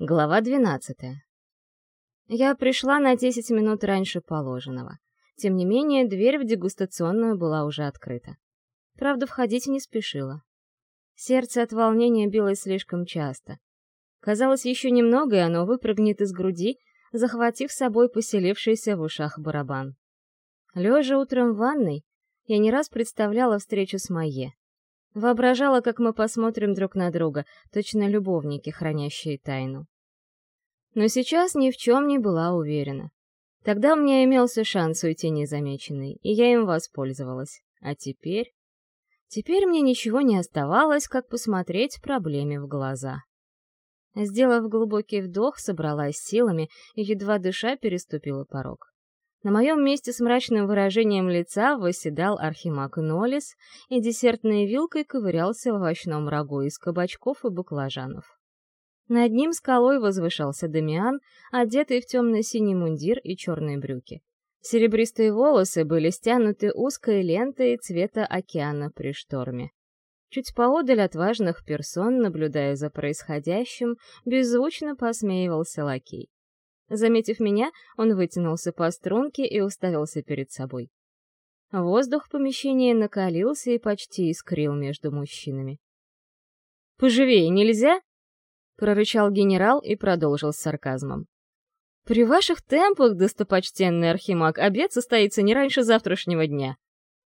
Глава 12. Я пришла на 10 минут раньше положенного. Тем не менее, дверь в дегустационную была уже открыта. Правда, входить не спешила. Сердце от волнения билось слишком часто. Казалось, еще немного, и оно выпрыгнет из груди, захватив с собой поселившийся в ушах барабан. Лежа утром в ванной, я не раз представляла встречу с Майе. Воображала, как мы посмотрим друг на друга, точно любовники, хранящие тайну. Но сейчас ни в чем не была уверена. Тогда у меня имелся шанс уйти незамеченной, и я им воспользовалась. А теперь... Теперь мне ничего не оставалось, как посмотреть проблеме в глаза. Сделав глубокий вдох, собралась силами и, едва дыша, переступила порог. На моем месте с мрачным выражением лица восседал архимаг Нолис и десертной вилкой ковырялся в овощном рагу из кабачков и баклажанов. Над ним скалой возвышался Дамиан, одетый в темно-синий мундир и черные брюки. Серебристые волосы были стянуты узкой лентой цвета океана при шторме. Чуть поодаль от важных персон, наблюдая за происходящим, беззвучно посмеивался лакей. Заметив меня, он вытянулся по струнке и уставился перед собой. Воздух в помещении накалился и почти искрил между мужчинами. «Поживее нельзя?» — прорычал генерал и продолжил с сарказмом. «При ваших темпах, достопочтенный архимаг, обед состоится не раньше завтрашнего дня.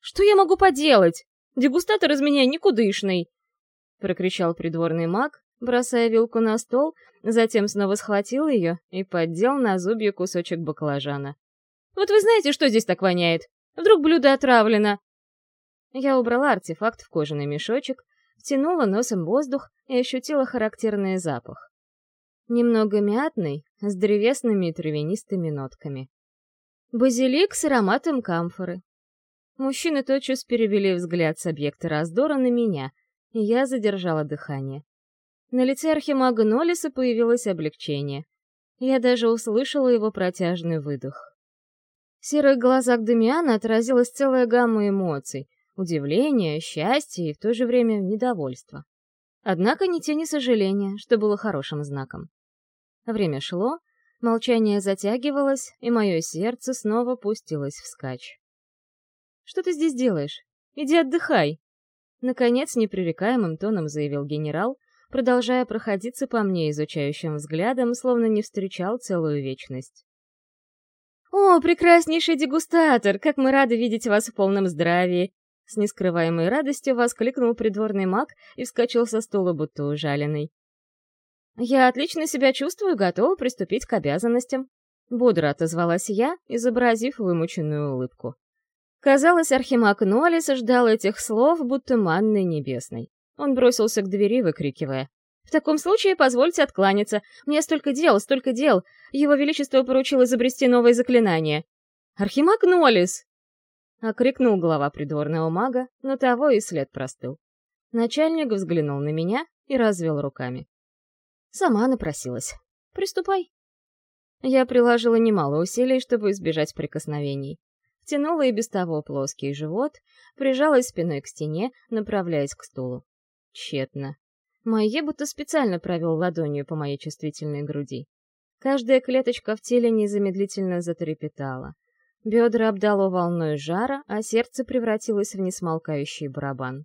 Что я могу поделать? Дегустатор из меня никудышный!» — прокричал придворный маг, бросая вилку на стол, затем снова схватил ее и поддел на зубья кусочек баклажана. «Вот вы знаете, что здесь так воняет? Вдруг блюдо отравлено?» Я убрала артефакт в кожаный мешочек, втянула носом воздух и ощутила характерный запах. Немного мятный, с древесными и травянистыми нотками. Базилик с ароматом камфоры. Мужчины тотчас перевели взгляд с объекта раздора на меня, и я задержала дыхание. На лице архимага Нолиса появилось облегчение. Я даже услышала его протяжный выдох. В серых глазах Дамиана отразилась целая гамма эмоций — удивление, счастье и в то же время недовольство. Однако ни тени сожаления, что было хорошим знаком. Время шло, молчание затягивалось, и мое сердце снова пустилось вскачь. «Что ты здесь делаешь? Иди отдыхай!» Наконец, непререкаемым тоном заявил генерал, продолжая проходиться по мне изучающим взглядом, словно не встречал целую вечность. «О, прекраснейший дегустатор! Как мы рады видеть вас в полном здравии!» С нескрываемой радостью воскликнул придворный маг и вскочил со стула, будто ужаленный. «Я отлично себя чувствую, готова приступить к обязанностям», — бодро отозвалась я, изобразив вымученную улыбку. Казалось, архимаг Нолис ждал этих слов, будто манны небесной. Он бросился к двери, выкрикивая. «В таком случае позвольте откланяться. Мне столько дел, столько дел. Его Величество поручил изобрести новое заклинание». «Архимаг Нолис!» — окрикнул глава придворного мага, но того и след простыл. Начальник взглянул на меня и развел руками. Сама напросилась. «Приступай». Я приложила немало усилий, чтобы избежать прикосновений. Втянула и без того плоский живот, прижалась спиной к стене, направляясь к стулу. Тщетно. Майе будто специально провел ладонью по моей чувствительной груди. Каждая клеточка в теле незамедлительно затрепетала. Бедра обдало волной жара, а сердце превратилось в несмолкающий барабан.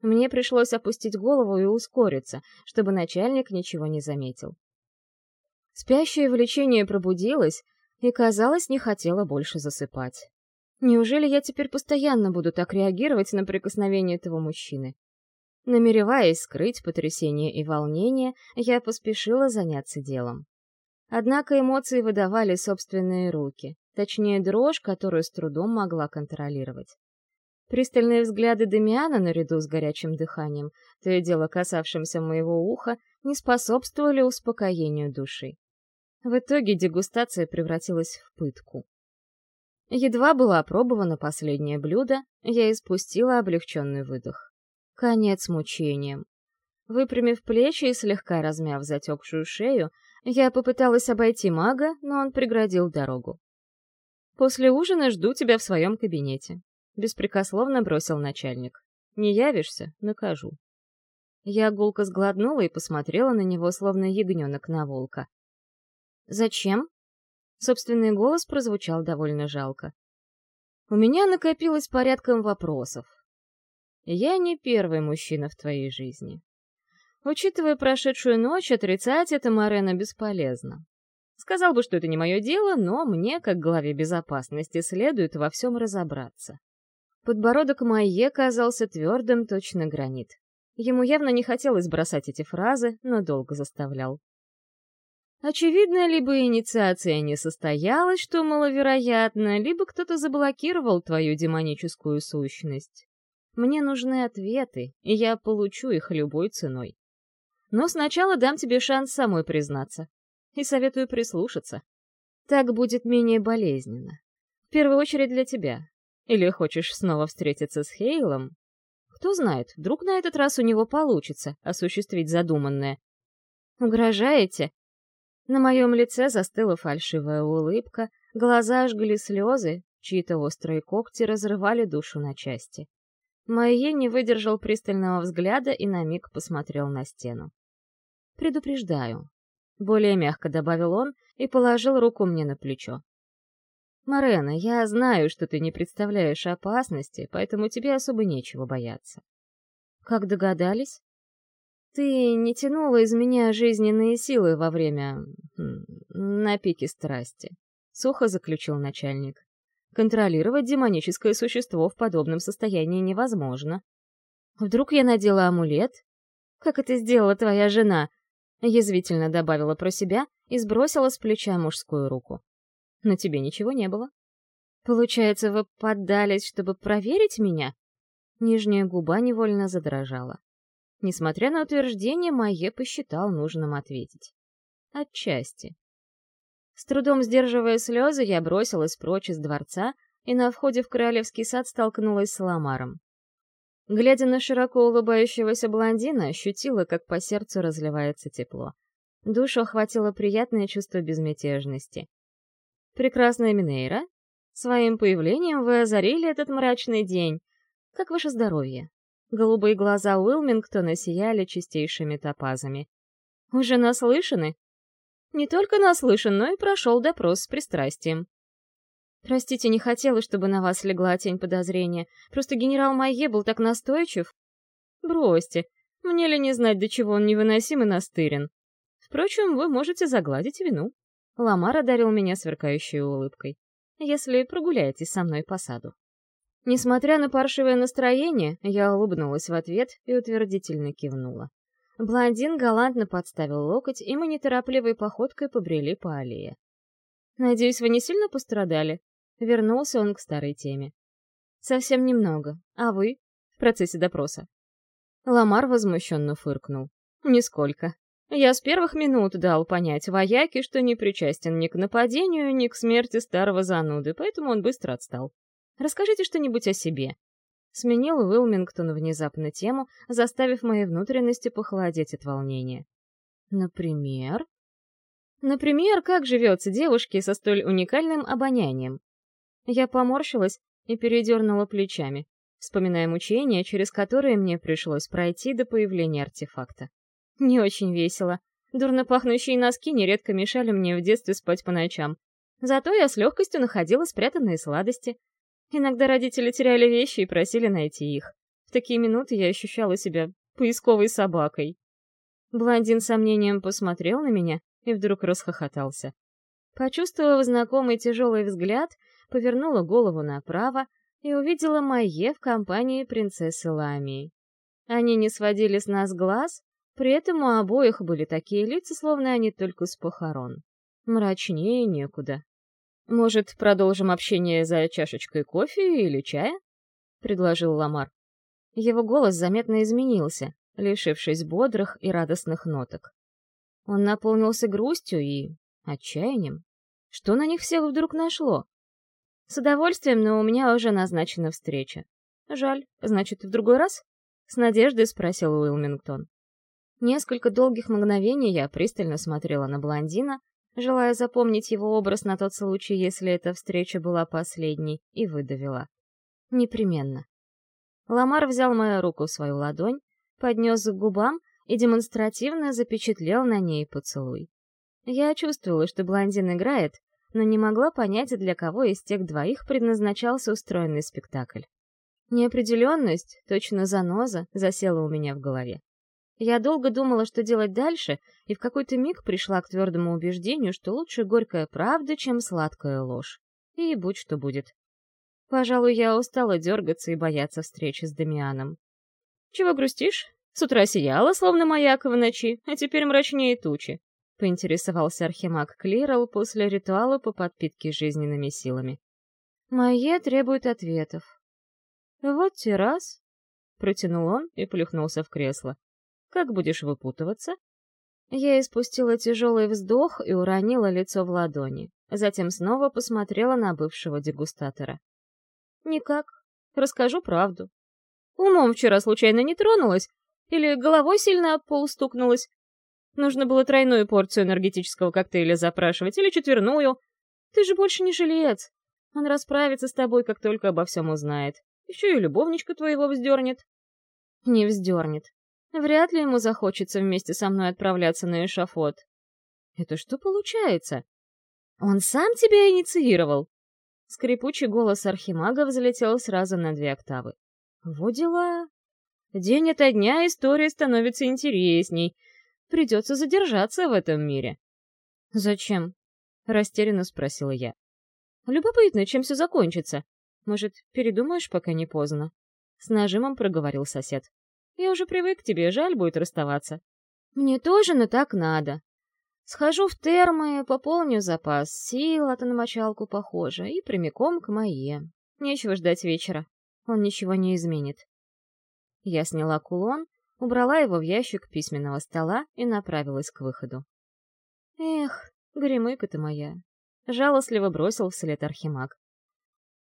Мне пришлось опустить голову и ускориться, чтобы начальник ничего не заметил. Спящее влечение пробудилось и, казалось, не хотело больше засыпать. Неужели я теперь постоянно буду так реагировать на прикосновение этого мужчины? Намереваясь скрыть потрясение и волнение, я поспешила заняться делом. Однако эмоции выдавали собственные руки, точнее дрожь, которую с трудом могла контролировать. Пристальные взгляды Демиана наряду с горячим дыханием, то и дело касавшимся моего уха, не способствовали успокоению души. В итоге дегустация превратилась в пытку. Едва было опробовано последнее блюдо, я испустила облегченный выдох. Конец мучениям. Выпрямив плечи и слегка размяв затекшую шею, я попыталась обойти мага, но он преградил дорогу. «После ужина жду тебя в своем кабинете», — беспрекословно бросил начальник. «Не явишься — накажу». Я гулко сглотнула и посмотрела на него, словно ягненок на волка. «Зачем?» Собственный голос прозвучал довольно жалко. «У меня накопилось порядком вопросов. Я не первый мужчина в твоей жизни. Учитывая прошедшую ночь, отрицать это Морена бесполезно. Сказал бы, что это не мое дело, но мне, как главе безопасности, следует во всем разобраться. Подбородок Майе казался твердым, точно гранит. Ему явно не хотелось бросать эти фразы, но долго заставлял. Очевидно, либо инициация не состоялась, что маловероятно, либо кто-то заблокировал твою демоническую сущность. Мне нужны ответы, и я получу их любой ценой. Но сначала дам тебе шанс самой признаться. И советую прислушаться. Так будет менее болезненно. В первую очередь для тебя. Или хочешь снова встретиться с Хейлом? Кто знает, вдруг на этот раз у него получится осуществить задуманное. Угрожаете? На моем лице застыла фальшивая улыбка, глаза жгли слезы, чьи-то острые когти разрывали душу на части. Майе не выдержал пристального взгляда и на миг посмотрел на стену. «Предупреждаю», — более мягко добавил он и положил руку мне на плечо. «Морена, я знаю, что ты не представляешь опасности, поэтому тебе особо нечего бояться». «Как догадались?» «Ты не тянула из меня жизненные силы во время... на пике страсти», — сухо заключил начальник. «Контролировать демоническое существо в подобном состоянии невозможно. Вдруг я надела амулет? Как это сделала твоя жена?» Язвительно добавила про себя и сбросила с плеча мужскую руку но тебе ничего не было. Получается, вы поддались, чтобы проверить меня? Нижняя губа невольно задрожала. Несмотря на утверждение, Майе посчитал нужным ответить. Отчасти. С трудом сдерживая слезы, я бросилась прочь из дворца и на входе в королевский сад столкнулась с Ламаром. Глядя на широко улыбающегося блондина, ощутила, как по сердцу разливается тепло. Душу охватило приятное чувство безмятежности. Прекрасная Минейра, своим появлением вы озарили этот мрачный день. Как ваше здоровье? Голубые глаза Уилмингтона сияли чистейшими топазами. Уже наслышаны? Не только наслышан, но и прошел допрос с пристрастием. Простите, не хотела, чтобы на вас легла тень подозрения. Просто генерал Майе был так настойчив. Бросьте, мне ли не знать, до чего он невыносим и настырен. Впрочем, вы можете загладить вину. Ламар одарил меня сверкающей улыбкой. «Если прогуляетесь со мной по саду». Несмотря на паршивое настроение, я улыбнулась в ответ и утвердительно кивнула. Блондин галантно подставил локоть, и мы неторопливой походкой побрели по аллее. «Надеюсь, вы не сильно пострадали?» Вернулся он к старой теме. «Совсем немного. А вы?» В процессе допроса. Ламар возмущенно фыркнул. «Нисколько. Я с первых минут дал понять вояке, что не причастен ни к нападению, ни к смерти старого зануды, поэтому он быстро отстал. Расскажите что-нибудь о себе. Сменил Уилмингтон внезапно тему, заставив мои внутренности похолодеть от волнения. Например? Например, как живется девушке со столь уникальным обонянием? Я поморщилась и передернула плечами, вспоминая мучения, через которые мне пришлось пройти до появления артефакта. Не очень весело. Дурно пахнущие носки нередко мешали мне в детстве спать по ночам. Зато я с легкостью находила спрятанные сладости. Иногда родители теряли вещи и просили найти их. В такие минуты я ощущала себя поисковой собакой. Блондин с сомнением посмотрел на меня и вдруг расхохотался. Почувствовав знакомый тяжелый взгляд, повернула голову направо и увидела Майе в компании принцессы Ламии. Они не сводили с нас глаз, при этом у обоих были такие лица, словно они только с похорон. Мрачнее некуда. «Может, продолжим общение за чашечкой кофе или чая?» — предложил Ламар. Его голос заметно изменился, лишившись бодрых и радостных ноток. Он наполнился грустью и отчаянием. Что на них всех вдруг нашло? С удовольствием, но у меня уже назначена встреча. Жаль, значит, в другой раз? С надеждой спросил Уилмингтон. Несколько долгих мгновений я пристально смотрела на блондина, желая запомнить его образ на тот случай, если эта встреча была последней, и выдавила. Непременно. Ламар взял мою руку в свою ладонь, поднес к губам и демонстративно запечатлел на ней поцелуй. Я чувствовала, что блондин играет, но не могла понять, для кого из тех двоих предназначался устроенный спектакль. Неопределенность, точно заноза, засела у меня в голове. Я долго думала, что делать дальше, и в какой-то миг пришла к твердому убеждению, что лучше горькая правда, чем сладкая ложь. И будь что будет. Пожалуй, я устала дергаться и бояться встречи с Дамианом. «Чего грустишь? С утра сияла, словно маяк в ночи, а теперь мрачнее тучи», — поинтересовался Архимаг Клирал после ритуала по подпитке жизненными силами. «Майе требует ответов». «Вот те раз», — протянул он и плюхнулся в кресло. Как будешь выпутываться?» Я испустила тяжелый вздох и уронила лицо в ладони. Затем снова посмотрела на бывшего дегустатора. «Никак. Расскажу правду. Умом вчера случайно не тронулась? Или головой сильно об пол стукнулась? Нужно было тройную порцию энергетического коктейля запрашивать или четверную. Ты же больше не жилец. Он расправится с тобой, как только обо всем узнает. Еще и любовничка твоего вздернет». «Не вздернет. Вряд ли ему захочется вместе со мной отправляться на эшафот. Это что получается? Он сам тебя инициировал? Скрипучий голос архимага взлетел сразу на две октавы. Вот дела. День ото дня история становится интересней. Придется задержаться в этом мире. Зачем? Растерянно спросила я. Любопытно, чем все закончится. Может, передумаешь, пока не поздно? С нажимом проговорил сосед. Я уже привык к тебе, жаль будет расставаться. Мне тоже, но так надо. Схожу в термы, пополню запас сил, а то на мочалку похоже, и прямиком к Майе. Нечего ждать вечера. Он ничего не изменит. Я сняла кулон, убрала его в ящик письменного стола и направилась к выходу. Эх, гремыка ты моя. Жалостливо бросил вслед Архимаг.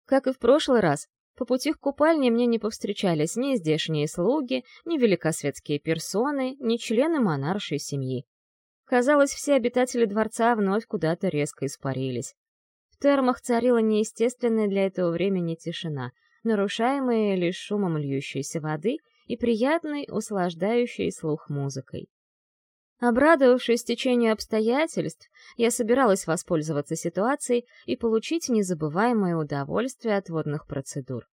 Как и в прошлый раз, по пути к купальне мне не повстречались ни здешние слуги, ни великосветские персоны, ни члены монаршей семьи. Казалось, все обитатели дворца вновь куда-то резко испарились. В термах царила неестественная для этого времени тишина, нарушаемая лишь шумом льющейся воды и приятной, услаждающей слух музыкой. Обрадовавшись течению обстоятельств, я собиралась воспользоваться ситуацией и получить незабываемое удовольствие от водных процедур.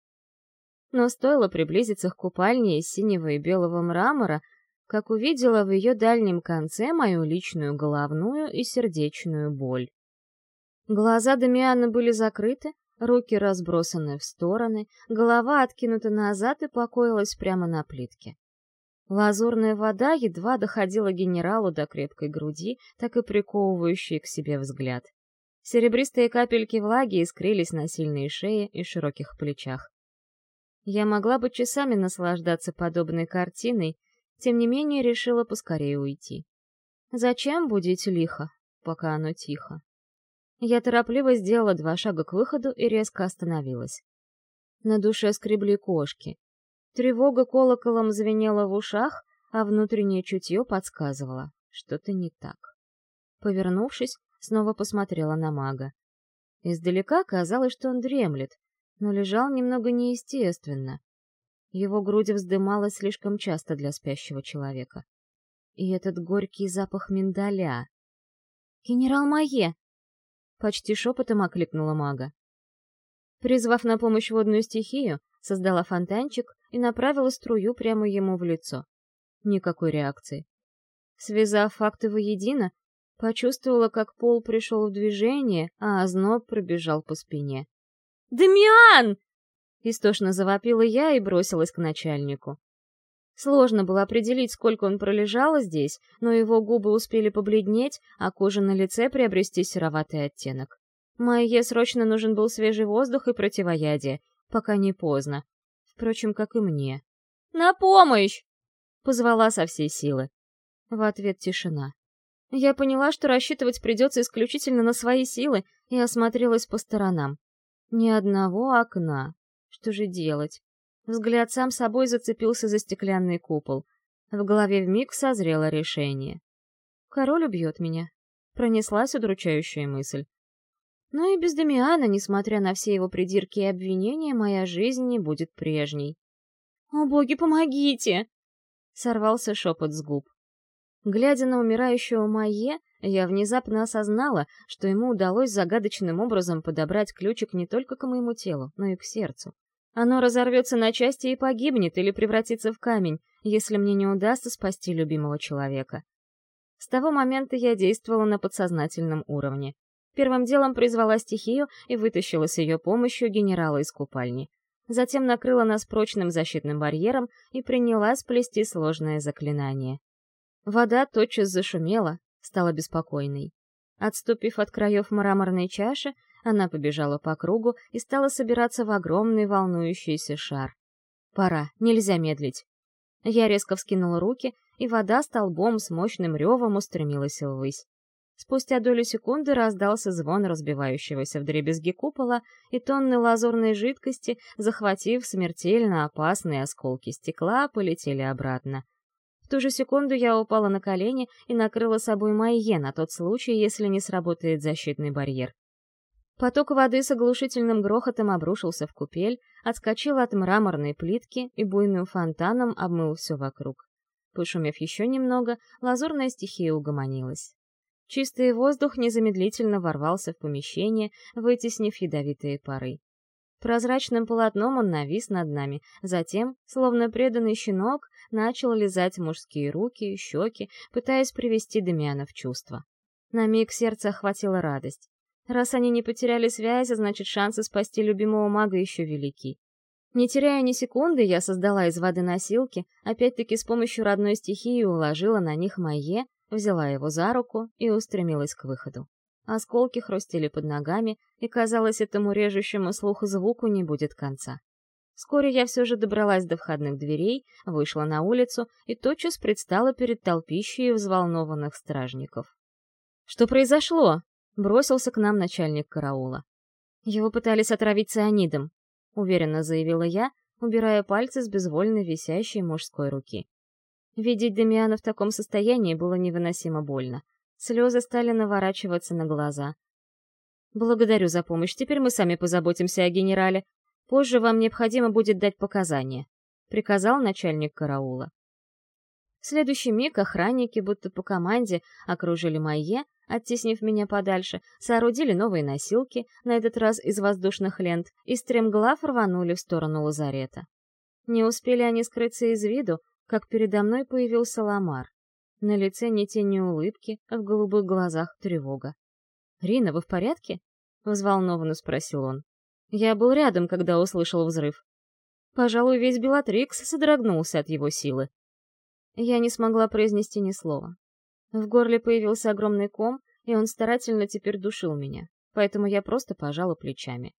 Но стоило приблизиться к купальне из синего и белого мрамора, как увидела в ее дальнем конце мою личную головную и сердечную боль. Глаза Дамиана были закрыты, руки разбросаны в стороны, голова откинута назад и покоилась прямо на плитке. Лазурная вода едва доходила генералу до крепкой груди, так и приковывающей к себе взгляд. Серебристые капельки влаги искрились на сильной шее и широких плечах. Я могла бы часами наслаждаться подобной картиной, тем не менее решила поскорее уйти. Зачем будить лихо, пока оно тихо? Я торопливо сделала два шага к выходу и резко остановилась. На душе скребли кошки. Тревога колоколом звенела в ушах, а внутреннее чутье подсказывало, что-то не так. Повернувшись, снова посмотрела на мага. Издалека казалось, что он дремлет, но лежал немного неестественно. Его грудь вздымалась слишком часто для спящего человека. И этот горький запах миндаля. «Генерал Майе!» Почти шепотом окликнула мага. Призвав на помощь водную стихию, создала фонтанчик и направила струю прямо ему в лицо. Никакой реакции. Связав факты воедино, почувствовала, как пол пришел в движение, а озноб пробежал по спине. «Дамиан!» — истошно завопила я и бросилась к начальнику. Сложно было определить, сколько он пролежал здесь, но его губы успели побледнеть, а кожа на лице приобрести сероватый оттенок. Майе срочно нужен был свежий воздух и противоядие, пока не поздно. Впрочем, как и мне. «На помощь!» — позвала со всей силы. В ответ тишина. Я поняла, что рассчитывать придется исключительно на свои силы, и осмотрелась по сторонам. Ни одного окна. Что же делать? Взгляд сам собой зацепился за стеклянный купол. В голове вмиг созрело решение. «Король убьет меня», — пронеслась удручающая мысль. Но и без Дамиана, несмотря на все его придирки и обвинения, моя жизнь не будет прежней. «О боги, помогите!» Сорвался шепот с губ. Глядя на умирающего Майе, я внезапно осознала, что ему удалось загадочным образом подобрать ключик не только к моему телу, но и к сердцу. Оно разорвется на части и погибнет или превратится в камень, если мне не удастся спасти любимого человека. С того момента я действовала на подсознательном уровне. Первым делом призвала стихию и вытащила с ее помощью генерала из купальни. Затем накрыла нас прочным защитным барьером и принялась плести сложное заклинание. Вода тотчас зашумела, стала беспокойной. Отступив от краев мраморной чаши, она побежала по кругу и стала собираться в огромный волнующийся шар. Пора, нельзя медлить. Я резко вскинула руки, и вода столбом с мощным ревом устремилась ввысь. Спустя долю секунды раздался звон разбивающегося вдребезги купола, и тонны лазурной жидкости, захватив смертельно опасные осколки стекла, полетели обратно. Ту же секунду я упала на колени и накрыла собой Майе на тот случай, если не сработает защитный барьер. Поток воды с оглушительным грохотом обрушился в купель, отскочил от мраморной плитки и буйным фонтаном обмыл все вокруг. Пошумев еще немного, лазурная стихия угомонилась. Чистый воздух незамедлительно ворвался в помещение, вытеснив ядовитые пары. Прозрачным полотном он навис над нами, затем, словно преданный щенок, начал лизать мужские руки, щеки, пытаясь привести Демиана в чувство. На миг сердце охватила радость. Раз они не потеряли связи, значит, шансы спасти любимого мага еще велики. Не теряя ни секунды, я создала из воды носилки, опять-таки с помощью родной стихии уложила на них Майе, взяла его за руку и устремилась к выходу. Осколки хрустели под ногами, и, казалось, этому режущему слух звуку не будет конца. Вскоре я все же добралась до входных дверей, вышла на улицу и тотчас предстала перед толпищей взволнованных стражников. «Что произошло?» Бросился к нам начальник караула. Его пытались отравить цианидом, уверенно заявила я, убирая пальцы с безвольно висящей мужской руки. Видеть Демиана в таком состоянии было невыносимо больно. Слезы стали наворачиваться на глаза. «Благодарю за помощь. Теперь мы сами позаботимся о генерале. Позже вам необходимо будет дать показания», — приказал начальник караула. В следующий миг охранники, будто по команде, окружили Майе, оттеснив меня подальше, соорудили новые носилки, на этот раз из воздушных лент, и стремглав рванули в сторону лазарета. Не успели они скрыться из виду, как передо мной появился Ламар. На лице ни тени улыбки, а в голубых глазах тревога. «Рина, вы в порядке?» — взволнованно спросил он. Я был рядом, когда услышал взрыв. Пожалуй, весь Белатрикс содрогнулся от его силы. Я не смогла произнести ни слова. В горле появился огромный ком, и он старательно теперь душил меня, поэтому я просто пожала плечами.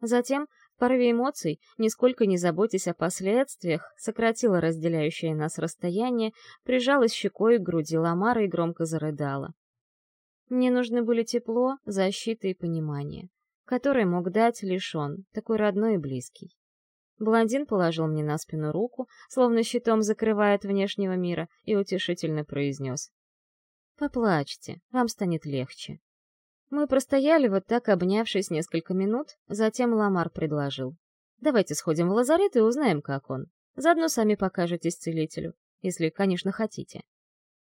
Затем, в порыве эмоций, нисколько не заботясь о последствиях, сократила разделяющее нас расстояние, прижалась щекой к груди Ламара и громко зарыдала. Мне нужны были тепло, защита и понимание, которое мог дать лишь он, такой родной и близкий. Блондин положил мне на спину руку, словно щитом закрывая от внешнего мира, и утешительно произнес. «Поплачьте, вам станет легче». Мы простояли вот так, обнявшись несколько минут, затем Ламар предложил. «Давайте сходим в лазарет и узнаем, как он. Заодно сами покажете целителю, если, конечно, хотите».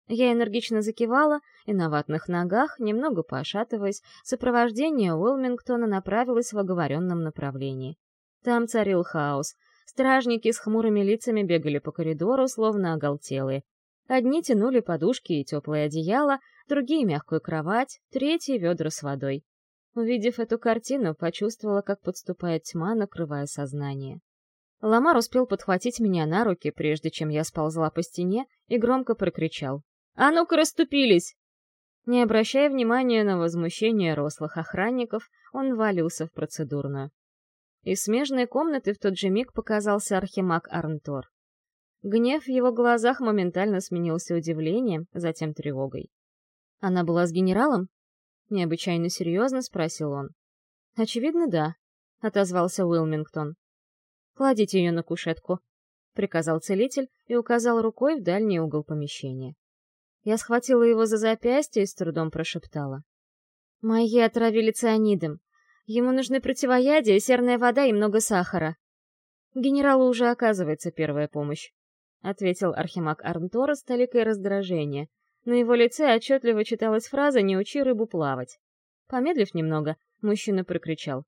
Я энергично закивала и на ватных ногах, немного пошатываясь, сопровождение Уилмингтона направилось в оговоренном направлении. Там царил хаос. Стражники с хмурыми лицами бегали по коридору, словно оголтелые. Одни тянули подушки и теплое одеяло, другие — мягкую кровать, третьи — ведра с водой. Увидев эту картину, почувствовала, как подступает тьма, накрывая сознание. Ламар успел подхватить меня на руки, прежде чем я сползла по стене, и громко прокричал. «А ну-ка, расступились!» Не обращая внимания на возмущение рослых охранников, он валился в процедурную. Из смежной комнаты в тот же миг показался архимаг Арнтор. Гнев в его глазах моментально сменился удивлением, затем тревогой. «Она была с генералом?» — необычайно серьезно спросил он. «Очевидно, да», — отозвался Уилмингтон. «Кладите ее на кушетку», — приказал целитель и указал рукой в дальний угол помещения. Я схватила его за запястье и с трудом прошептала. «Мои отравили цианидом. Ему нужны противоядие, серная вода и много сахара. Генералу уже оказывается первая помощь. ответил Архимаг Арнтора с толикой раздражения. На его лице отчетливо читалась фраза «Не учи рыбу плавать». Помедлив немного, мужчина прокричал.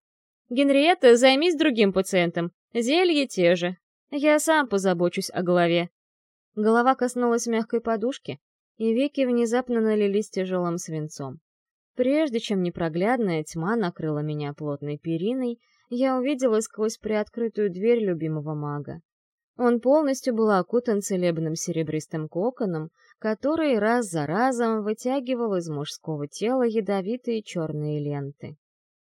«Генриетта, займись другим пациентом. Зелье те же. Я сам позабочусь о голове». Голова коснулась мягкой подушки, и веки внезапно налились тяжелым свинцом. Прежде чем непроглядная тьма накрыла меня плотной периной, я увидела сквозь приоткрытую дверь любимого мага. Он полностью был окутан целебным серебристым коконом, который раз за разом вытягивал из мужского тела ядовитые черные ленты.